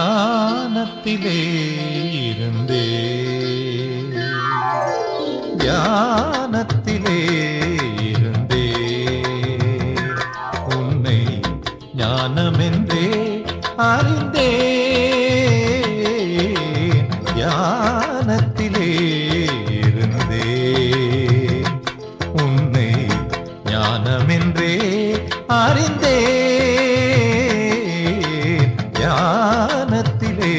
தியானத்திலே இருந்தே தியானத்திலே அறிந்தே தியானத்திலே இருந்தே. உன்னை ஞானமென்றே அறிந்தே. ஞானத்திலே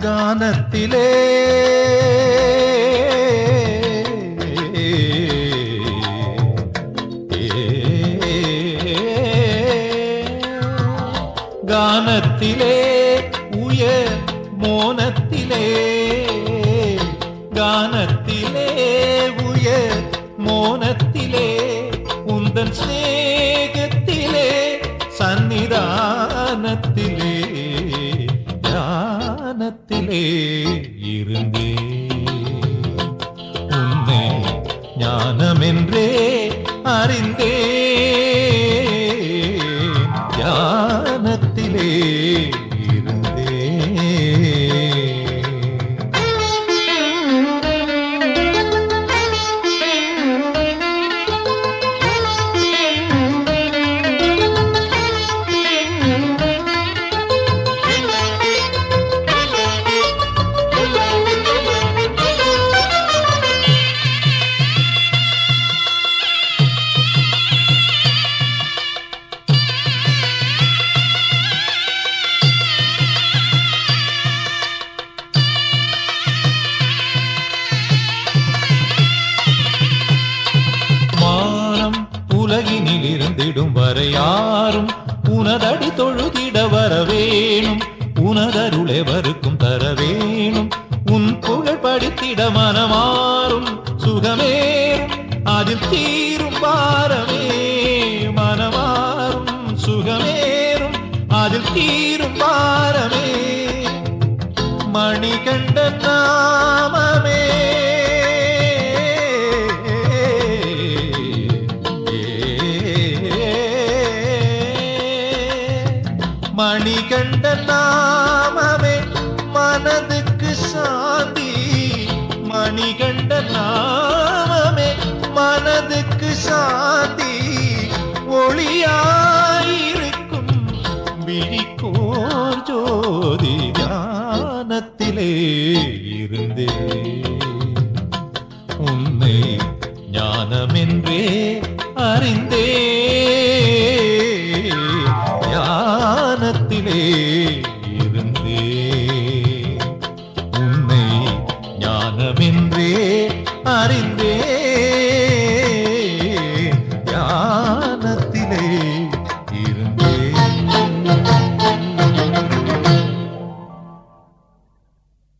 கானத்திலே கானத்திலே உயர் மோனத்திலே. கானத்திலே உயர் மோனத்திலே. ஞானத்திலே இருந்தேன். உலகினில் இருந்திடும் வரை யாரும் உனதடி தொழுதிட வர வேணும் உனதருளெவருக்கும் தர வேணும் உன் புகழ் படித்திட மனமாறும் சுகமேறும் அதில் தீரும் பாரமே. மனமாறும் சுகமேறும் அதில் தீரும் பாரமே. மணிகண்ட நாமமே. மணிகண்ட நாமமே மனதுக்கு சாந்தி. மணிகண்ட நாமமே மனதுக்கு சாந்தி. ஒளியாயிருக்கும் விழிக்கோர் ஜோதி ஞானத்திலே இருந்தே. நினைவிலே இருந்தே. உன்னை ஞானமென்றே அறிந்தே